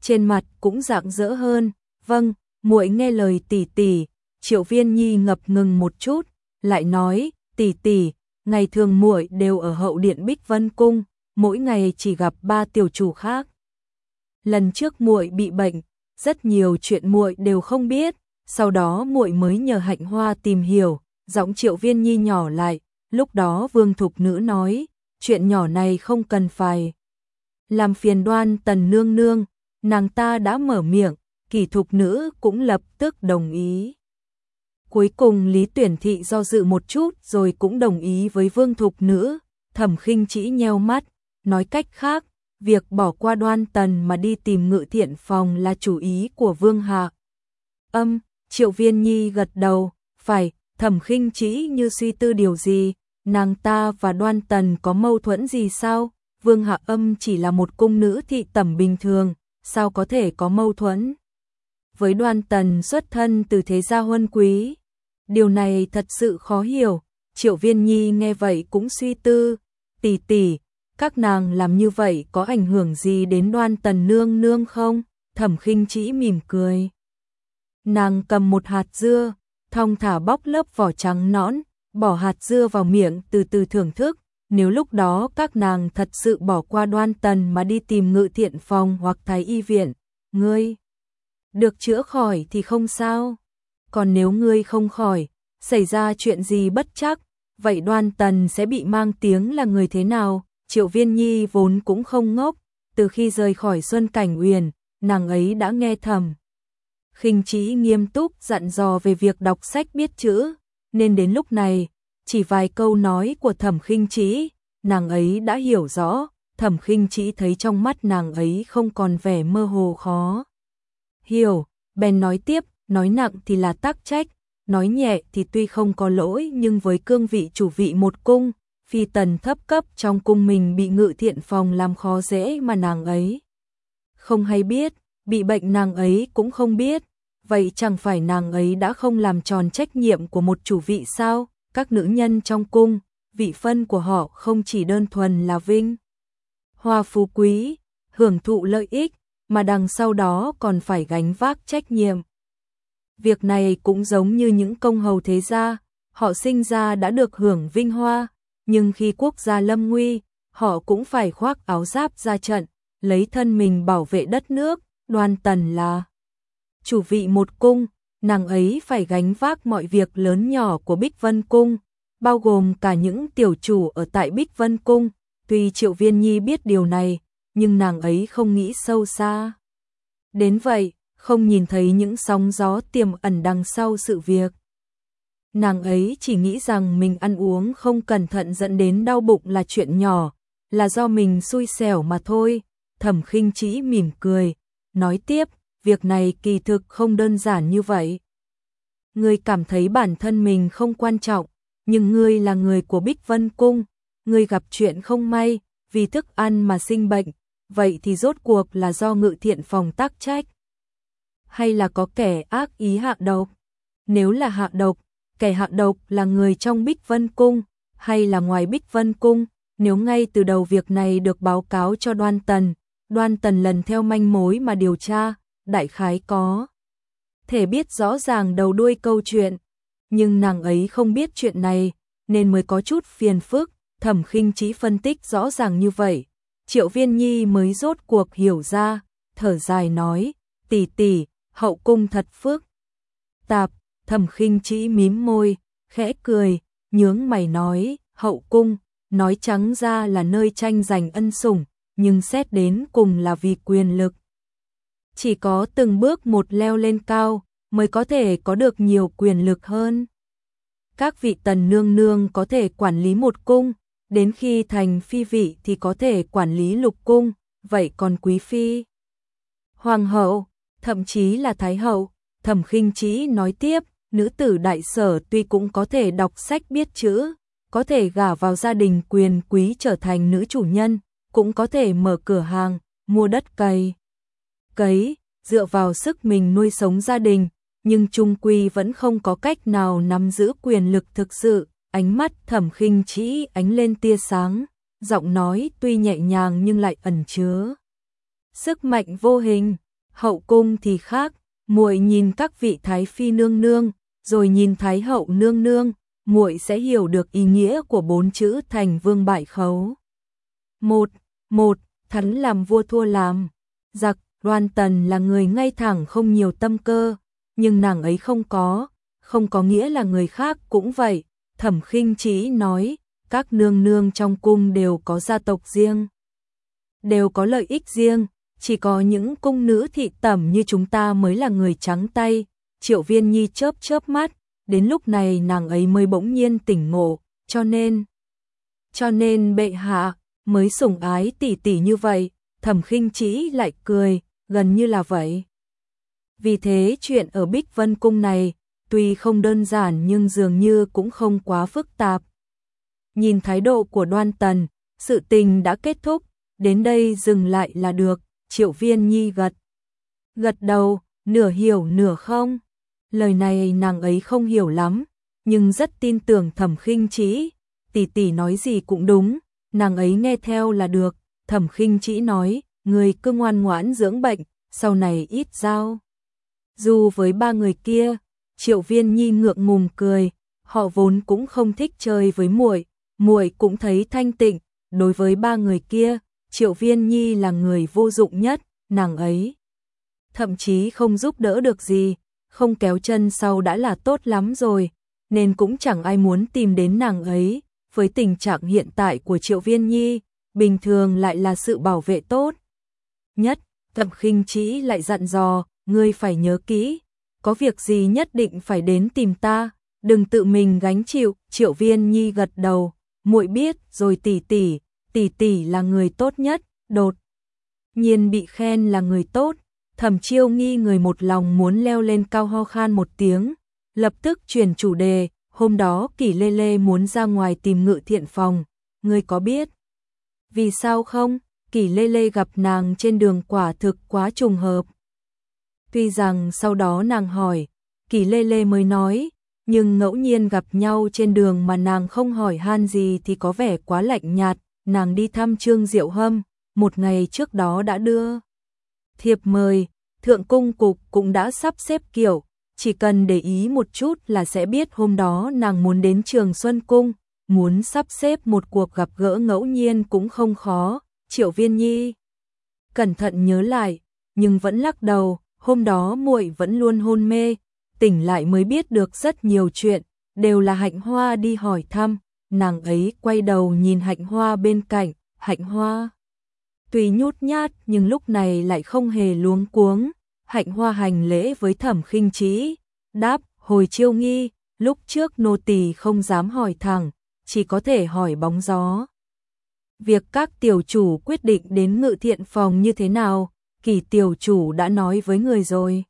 Trên mặt cũng rạng rỡ hơn, vâng, muội nghe lời tỷ tỷ, Triệu Viên Nhi ngập ngừng một chút, lại nói, tỷ tỷ, ngày thường muội đều ở hậu điện Bích Vân cung, mỗi ngày chỉ gặp ba tiểu chủ khác. Lần trước muội bị bệnh, rất nhiều chuyện muội đều không biết, sau đó muội mới nhờ Hạnh Hoa tìm hiểu, giọng Triệu Viên Nhi nhỏ lại, lúc đó Vương Thục Nữ nói, chuyện nhỏ này không cần phải làm phiền đoan tần nương nương, nàng ta đã mở miệng, kỳ thục nữ cũng lập tức đồng ý. Cuối cùng Lý Tuyển Thị do dự một chút rồi cũng đồng ý với Vương Thục Nữ, thẩm khinh chỉ nheo mắt, nói cách khác, việc bỏ qua đoan tần mà đi tìm ngự thiện phòng là chủ ý của Vương Hạ. Âm, Triệu Viên Nhi gật đầu, phải, thẩm khinh chỉ như suy tư điều gì, nàng ta và đoan tần có mâu thuẫn gì sao? Vương Hạ Âm chỉ là một cung nữ thị tẩm bình thường, sao có thể có mâu thuẫn? Với đoan tần xuất thân từ thế gia huân quý, Điều này thật sự khó hiểu, Triệu Viên Nhi nghe vậy cũng suy tư, tỷ tỷ, các nàng làm như vậy có ảnh hưởng gì đến đoan tần nương nương không? Thẩm khinh chỉ mỉm cười. Nàng cầm một hạt dưa, thong thả bóc lớp vỏ trắng nõn, bỏ hạt dưa vào miệng từ từ thưởng thức. Nếu lúc đó các nàng thật sự bỏ qua đoan tần mà đi tìm ngự thiện phòng hoặc thái y viện, ngươi được chữa khỏi thì không sao còn nếu ngươi không khỏi, xảy ra chuyện gì bất chắc, vậy đoan tần sẽ bị mang tiếng là người thế nào? Triệu Viên Nhi vốn cũng không ngốc, từ khi rời khỏi Xuân Cảnh Uyển, nàng ấy đã nghe thầm. Khinh Chí nghiêm túc dặn dò về việc đọc sách biết chữ, nên đến lúc này, chỉ vài câu nói của Thẩm Khinh Chí, nàng ấy đã hiểu rõ, Thẩm Khinh Chí thấy trong mắt nàng ấy không còn vẻ mơ hồ khó. Hiểu, bèn nói tiếp, nói nặng thì là tác trách, nói nhẹ thì tuy không có lỗi nhưng với cương vị chủ vị một cung, phi tần thấp cấp trong cung mình bị ngự thiện phòng làm khó dễ mà nàng ấy. Không hay biết, bị bệnh nàng ấy cũng không biết, vậy chẳng phải nàng ấy đã không làm tròn trách nhiệm của một chủ vị sao, các nữ nhân trong cung, vị phân của họ không chỉ đơn thuần là vinh. Hoa phú quý, hưởng thụ lợi ích, mà đằng sau đó còn phải gánh vác trách nhiệm. Việc này cũng giống như những công hầu thế gia, họ sinh ra đã được hưởng vinh hoa, nhưng khi quốc gia lâm nguy, họ cũng phải khoác áo giáp ra trận, lấy thân mình bảo vệ đất nước, đoan tần là chủ vị một cung, nàng ấy phải gánh vác mọi việc lớn nhỏ của Bích Vân Cung, bao gồm cả những tiểu chủ ở tại Bích Vân Cung, tuy Triệu Viên Nhi biết điều này, nhưng nàng ấy không nghĩ sâu xa. Đến vậy, không nhìn thấy những sóng gió tiềm ẩn đằng sau sự việc. Nàng ấy chỉ nghĩ rằng mình ăn uống không cẩn thận dẫn đến đau bụng là chuyện nhỏ, là do mình xui xẻo mà thôi. Thẩm khinh chỉ mỉm cười, nói tiếp, việc này kỳ thực không đơn giản như vậy. Ngươi cảm thấy bản thân mình không quan trọng, nhưng ngươi là người của Bích Vân Cung, ngươi gặp chuyện không may, vì thức ăn mà sinh bệnh, vậy thì rốt cuộc là do ngự thiện phòng tác trách. Hay là có kẻ ác ý hạ độc? Nếu là hạ độc, kẻ hạ độc là người trong Bích Vân Cung, hay là ngoài Bích Vân Cung, nếu ngay từ đầu việc này được báo cáo cho đoan tần, đoan tần lần theo manh mối mà điều tra, đại khái có. Thể biết rõ ràng đầu đuôi câu chuyện, nhưng nàng ấy không biết chuyện này, nên mới có chút phiền phức, thẩm khinh trí phân tích rõ ràng như vậy. Triệu viên nhi mới rốt cuộc hiểu ra, thở dài nói, tỷ tỷ, hậu cung thật phước. Tạp, thẩm khinh chỉ mím môi, khẽ cười, nhướng mày nói, hậu cung, nói trắng ra là nơi tranh giành ân sủng, nhưng xét đến cùng là vì quyền lực. Chỉ có từng bước một leo lên cao, mới có thể có được nhiều quyền lực hơn. Các vị tần nương nương có thể quản lý một cung, đến khi thành phi vị thì có thể quản lý lục cung, vậy còn quý phi? Hoàng hậu, thậm chí là thái hậu, thẩm khinh trí nói tiếp, nữ tử đại sở tuy cũng có thể đọc sách biết chữ, có thể gả vào gia đình quyền quý trở thành nữ chủ nhân, cũng có thể mở cửa hàng, mua đất cày. Cấy, dựa vào sức mình nuôi sống gia đình, nhưng trung quy vẫn không có cách nào nắm giữ quyền lực thực sự, ánh mắt thẩm khinh chỉ ánh lên tia sáng, giọng nói tuy nhẹ nhàng nhưng lại ẩn chứa. Sức mạnh vô hình, hậu cung thì khác, muội nhìn các vị thái phi nương nương, rồi nhìn thái hậu nương nương, muội sẽ hiểu được ý nghĩa của bốn chữ thành vương bại khấu. Một, một, thắn làm vua thua làm. Giặc, loan tần là người ngay thẳng không nhiều tâm cơ, nhưng nàng ấy không có, không có nghĩa là người khác cũng vậy. Thẩm khinh chỉ nói, các nương nương trong cung đều có gia tộc riêng. Đều có lợi ích riêng, chỉ có những cung nữ thị tẩm như chúng ta mới là người trắng tay. Triệu viên nhi chớp chớp mắt, đến lúc này nàng ấy mới bỗng nhiên tỉnh ngộ, cho nên... Cho nên bệ hạ, mới sủng ái tỷ tỷ như vậy, thẩm khinh chỉ lại cười, gần như là vậy. Vì thế chuyện ở Bích Vân Cung này, tuy không đơn giản nhưng dường như cũng không quá phức tạp. Nhìn thái độ của đoan tần, sự tình đã kết thúc, đến đây dừng lại là được, triệu viên nhi gật. Gật đầu, nửa hiểu nửa không. Lời này nàng ấy không hiểu lắm, nhưng rất tin tưởng thẩm khinh chỉ, tỷ tỷ nói gì cũng đúng, nàng ấy nghe theo là được, thẩm khinh chỉ nói, người cứ ngoan ngoãn dưỡng bệnh, sau này ít giao. Dù với ba người kia, Triệu Viên Nhi ngượng ngùng cười, họ vốn cũng không thích chơi với muội, muội cũng thấy thanh tịnh, đối với ba người kia, Triệu Viên Nhi là người vô dụng nhất, nàng ấy thậm chí không giúp đỡ được gì, không kéo chân sau đã là tốt lắm rồi, nên cũng chẳng ai muốn tìm đến nàng ấy, với tình trạng hiện tại của Triệu Viên Nhi, bình thường lại là sự bảo vệ tốt. Nhất, Thẩm Khinh Chí lại dặn dò, ngươi phải nhớ kỹ, có việc gì nhất định phải đến tìm ta, đừng tự mình gánh chịu, Triệu Viên Nhi gật đầu, muội biết rồi tỷ tỷ, tỷ tỷ là người tốt nhất, đột nhiên bị khen là người tốt, Thẩm Chiêu nghi người một lòng muốn leo lên cao ho khan một tiếng, lập tức chuyển chủ đề, hôm đó Kỷ Lê Lê muốn ra ngoài tìm Ngự Thiện phòng, người có biết vì sao không? Kỷ Lê Lê gặp nàng trên đường quả thực quá trùng hợp. Tuy rằng sau đó nàng hỏi, kỷ Lê Lê mới nói, nhưng ngẫu nhiên gặp nhau trên đường mà nàng không hỏi han gì thì có vẻ quá lạnh nhạt, nàng đi thăm Trương Diệu Hâm, một ngày trước đó đã đưa. Thiệp mời, Thượng Cung Cục cũng đã sắp xếp kiểu, chỉ cần để ý một chút là sẽ biết hôm đó nàng muốn đến Trường Xuân Cung, muốn sắp xếp một cuộc gặp gỡ ngẫu nhiên cũng không khó, Triệu Viên Nhi. Cẩn thận nhớ lại, nhưng vẫn lắc đầu, hôm đó muội vẫn luôn hôn mê, tỉnh lại mới biết được rất nhiều chuyện, đều là Hạnh Hoa đi hỏi thăm, nàng ấy quay đầu nhìn Hạnh Hoa bên cạnh, Hạnh Hoa tuy nhút nhát nhưng lúc này lại không hề luống cuống, Hạnh Hoa hành lễ với Thẩm Khinh trí đáp, hồi chiêu nghi, lúc trước nô tỳ không dám hỏi thẳng, chỉ có thể hỏi bóng gió. Việc các tiểu chủ quyết định đến ngự thiện phòng như thế nào, kỳ tiểu chủ đã nói với người rồi.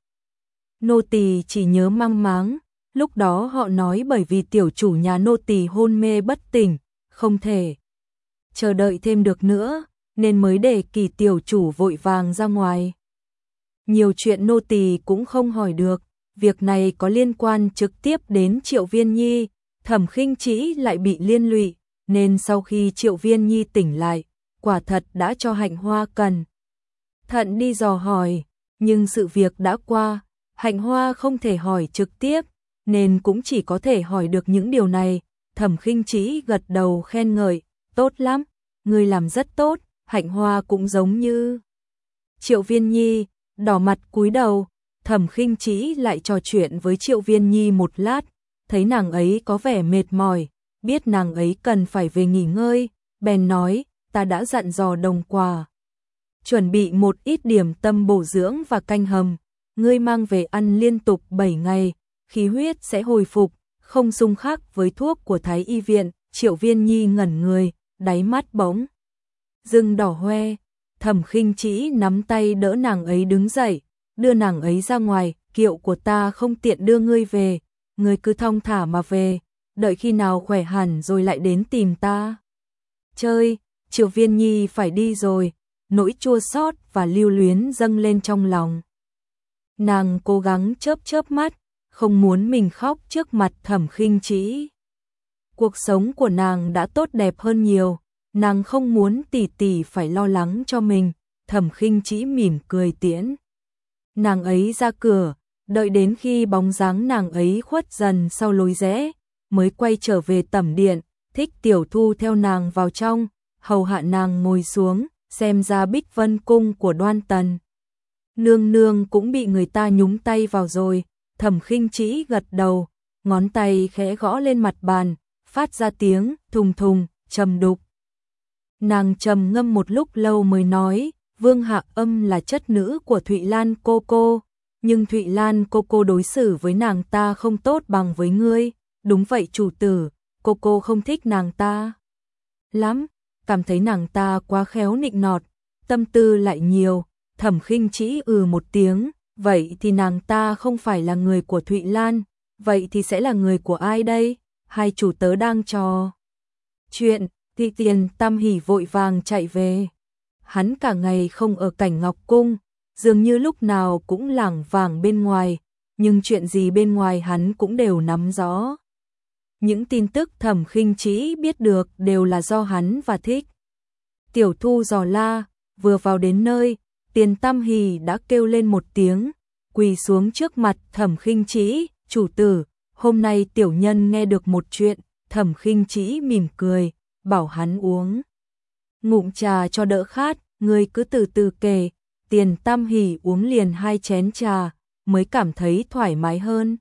Nô tỳ chỉ nhớ mang máng, lúc đó họ nói bởi vì tiểu chủ nhà nô tỳ hôn mê bất tỉnh, không thể chờ đợi thêm được nữa, nên mới để kỳ tiểu chủ vội vàng ra ngoài. Nhiều chuyện nô tỳ cũng không hỏi được, việc này có liên quan trực tiếp đến Triệu Viên Nhi, Thẩm Khinh Chỉ lại bị liên lụy, nên sau khi Triệu Viên Nhi tỉnh lại, quả thật đã cho Hạnh Hoa cần thận đi dò hỏi, nhưng sự việc đã qua, Hạnh Hoa không thể hỏi trực tiếp, nên cũng chỉ có thể hỏi được những điều này. Thẩm Khinh Chỉ gật đầu khen ngợi, tốt lắm, ngươi làm rất tốt, Hạnh Hoa cũng giống như Triệu Viên Nhi, đỏ mặt cúi đầu, Thẩm Khinh trí lại trò chuyện với Triệu Viên Nhi một lát, thấy nàng ấy có vẻ mệt mỏi, biết nàng ấy cần phải về nghỉ ngơi, bèn nói, ta đã dặn dò đồng quà. Chuẩn bị một ít điểm tâm bổ dưỡng và canh hầm, ngươi mang về ăn liên tục 7 ngày, khí huyết sẽ hồi phục, không xung khắc với thuốc của Thái Y Viện, Triệu Viên Nhi ngẩn người, đáy mắt bóng rừng đỏ hoe, thẩm khinh chỉ nắm tay đỡ nàng ấy đứng dậy, đưa nàng ấy ra ngoài, kiệu của ta không tiện đưa ngươi về, ngươi cứ thong thả mà về, đợi khi nào khỏe hẳn rồi lại đến tìm ta. Chơi, Triệu Viên Nhi phải đi rồi, nỗi chua xót và lưu luyến dâng lên trong lòng. Nàng cố gắng chớp chớp mắt, không muốn mình khóc trước mặt thẩm khinh chỉ. Cuộc sống của nàng đã tốt đẹp hơn nhiều, nàng không muốn tỷ tỷ phải lo lắng cho mình, thẩm khinh chỉ mỉm cười tiễn. Nàng ấy ra cửa, đợi đến khi bóng dáng nàng ấy khuất dần sau lối rẽ, mới quay trở về tẩm điện, thích tiểu thu theo nàng vào trong, hầu hạ nàng ngồi xuống, xem ra bích vân cung của đoan tần. Nương nương cũng bị người ta nhúng tay vào rồi, thẩm khinh chỉ gật đầu, ngón tay khẽ gõ lên mặt bàn, phát ra tiếng thùng thùng, trầm đục. Nàng trầm ngâm một lúc lâu mới nói, Vương Hạ Âm là chất nữ của Thụy Lan cô cô, nhưng Thụy Lan cô cô đối xử với nàng ta không tốt bằng với ngươi, đúng vậy chủ tử, cô cô không thích nàng ta. Lắm, cảm thấy nàng ta quá khéo nịnh nọt, tâm tư lại nhiều, thẩm khinh chỉ ừ một tiếng, vậy thì nàng ta không phải là người của Thụy Lan, vậy thì sẽ là người của ai đây? Hai chủ tớ đang trò chuyện, thì tiền tam hỉ vội vàng chạy về. Hắn cả ngày không ở cảnh Ngọc Cung, dường như lúc nào cũng lảng vàng bên ngoài, nhưng chuyện gì bên ngoài hắn cũng đều nắm rõ. Những tin tức thẩm khinh chỉ biết được đều là do hắn và thích. Tiểu thu dò la, vừa vào đến nơi, tiền tam hì đã kêu lên một tiếng, quỳ xuống trước mặt thẩm khinh chỉ, chủ tử, hôm nay tiểu nhân nghe được một chuyện, thẩm khinh chỉ mỉm cười, bảo hắn uống. Ngụm trà cho đỡ khát, người cứ từ từ kể, tiền tam hỉ uống liền hai chén trà, mới cảm thấy thoải mái hơn.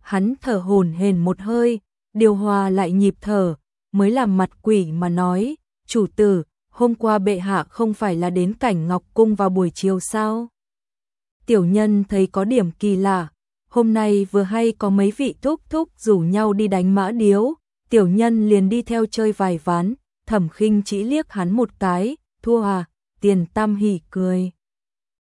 Hắn thở hồn hền một hơi, điều hòa lại nhịp thở, mới làm mặt quỷ mà nói, chủ tử, hôm qua bệ hạ không phải là đến cảnh Ngọc Cung vào buổi chiều sao? Tiểu nhân thấy có điểm kỳ lạ, hôm nay vừa hay có mấy vị thúc thúc rủ nhau đi đánh mã điếu, tiểu nhân liền đi theo chơi vài ván, thẩm khinh chỉ liếc hắn một cái, thua à, tiền tam hỉ cười.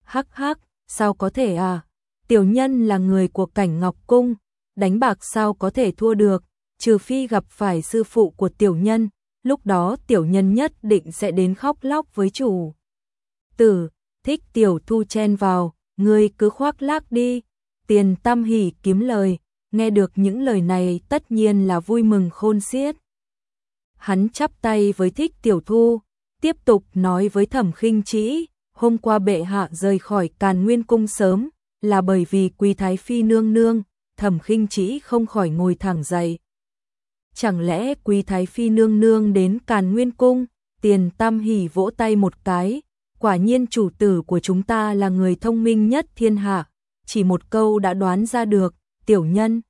Hắc hắc, sao có thể à, tiểu nhân là người của cảnh Ngọc Cung, đánh bạc sao có thể thua được, trừ phi gặp phải sư phụ của tiểu nhân, lúc đó tiểu nhân nhất định sẽ đến khóc lóc với chủ. Tử, thích tiểu thu chen vào, ngươi cứ khoác lác đi, tiền tam hỉ kiếm lời, nghe được những lời này tất nhiên là vui mừng khôn xiết. Hắn chắp tay với thích tiểu thu, tiếp tục nói với thẩm khinh chỉ, hôm qua bệ hạ rời khỏi càn nguyên cung sớm, là bởi vì quý thái phi nương nương, thẩm khinh chỉ không khỏi ngồi thẳng dậy. chẳng lẽ quý thái phi nương nương đến Càn Nguyên cung? Tiền Tam hỉ vỗ tay một cái, quả nhiên chủ tử của chúng ta là người thông minh nhất thiên hạ, chỉ một câu đã đoán ra được, tiểu nhân.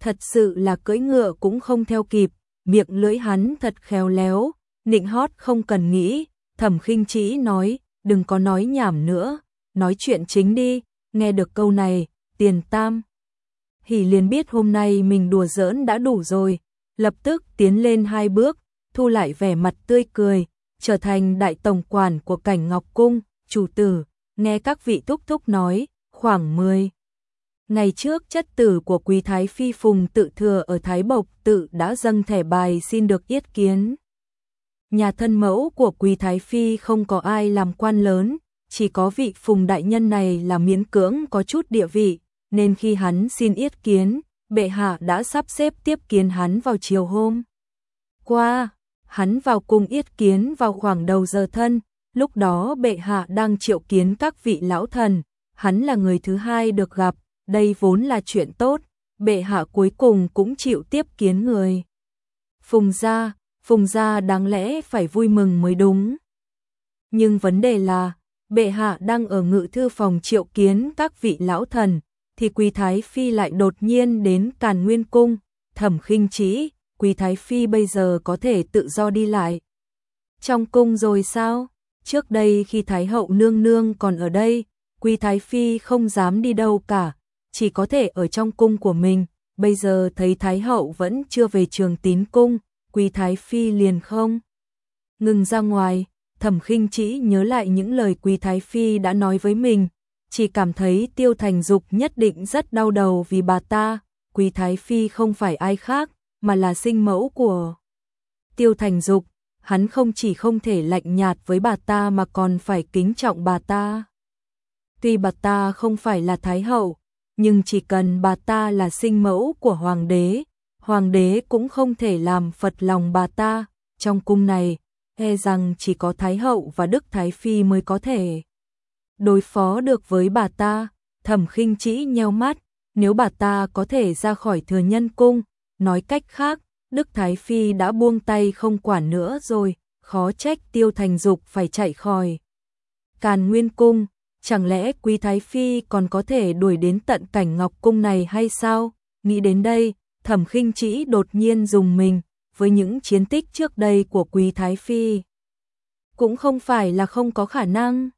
Thật sự là cưỡi ngựa cũng không theo kịp, miệng lưỡi hắn thật khéo léo, nịnh hót không cần nghĩ, thẩm khinh chỉ nói, đừng có nói nhảm nữa, nói chuyện chính đi, nghe được câu này, tiền tam. Hỉ liền biết hôm nay mình đùa giỡn đã đủ rồi, lập tức tiến lên hai bước, thu lại vẻ mặt tươi cười, trở thành đại tổng quản của cảnh Ngọc Cung, chủ tử, nghe các vị thúc thúc nói, khoảng 10. Ngày trước chất tử của quý thái phi phùng tự thừa ở Thái Bộc tự đã dâng thẻ bài xin được yết kiến. Nhà thân mẫu của quý thái phi không có ai làm quan lớn, chỉ có vị phùng đại nhân này là miễn cưỡng có chút địa vị, nên khi hắn xin yết kiến, bệ hạ đã sắp xếp tiếp kiến hắn vào chiều hôm. Qua, hắn vào cung yết kiến vào khoảng đầu giờ thân, lúc đó bệ hạ đang triệu kiến các vị lão thần, hắn là người thứ hai được gặp, đây vốn là chuyện tốt, bệ hạ cuối cùng cũng chịu tiếp kiến người. Phùng gia, phùng gia đáng lẽ phải vui mừng mới đúng. Nhưng vấn đề là, bệ hạ đang ở ngự thư phòng triệu kiến các vị lão thần, thì Quý Thái Phi lại đột nhiên đến Càn Nguyên Cung, thẩm khinh chỉ, Quý Thái Phi bây giờ có thể tự do đi lại. Trong cung rồi sao? Trước đây khi Thái Hậu nương nương còn ở đây, Quý Thái Phi không dám đi đâu cả, chỉ có thể ở trong cung của mình, bây giờ thấy Thái Hậu vẫn chưa về trường tín cung, Quý Thái Phi liền không. Ngừng ra ngoài, thẩm khinh chỉ nhớ lại những lời Quý Thái Phi đã nói với mình, chỉ cảm thấy Tiêu Thành Dục nhất định rất đau đầu vì bà ta, Quý Thái Phi không phải ai khác, mà là sinh mẫu của Tiêu Thành Dục, hắn không chỉ không thể lạnh nhạt với bà ta mà còn phải kính trọng bà ta. Tuy bà ta không phải là Thái Hậu, nhưng chỉ cần bà ta là sinh mẫu của Hoàng đế, Hoàng đế cũng không thể làm phật lòng bà ta, trong cung này, e rằng chỉ có Thái Hậu và Đức Thái Phi mới có thể đối phó được với bà ta, thẩm khinh chỉ nheo mắt, nếu bà ta có thể ra khỏi thừa nhân cung, nói cách khác, Đức Thái Phi đã buông tay không quản nữa rồi, khó trách tiêu thành dục phải chạy khỏi. Càn Nguyên Cung, chẳng lẽ Quý Thái Phi còn có thể đuổi đến tận cảnh Ngọc Cung này hay sao? Nghĩ đến đây, thẩm khinh chỉ đột nhiên dùng mình, với những chiến tích trước đây của Quý Thái Phi. Cũng không phải là không có khả năng.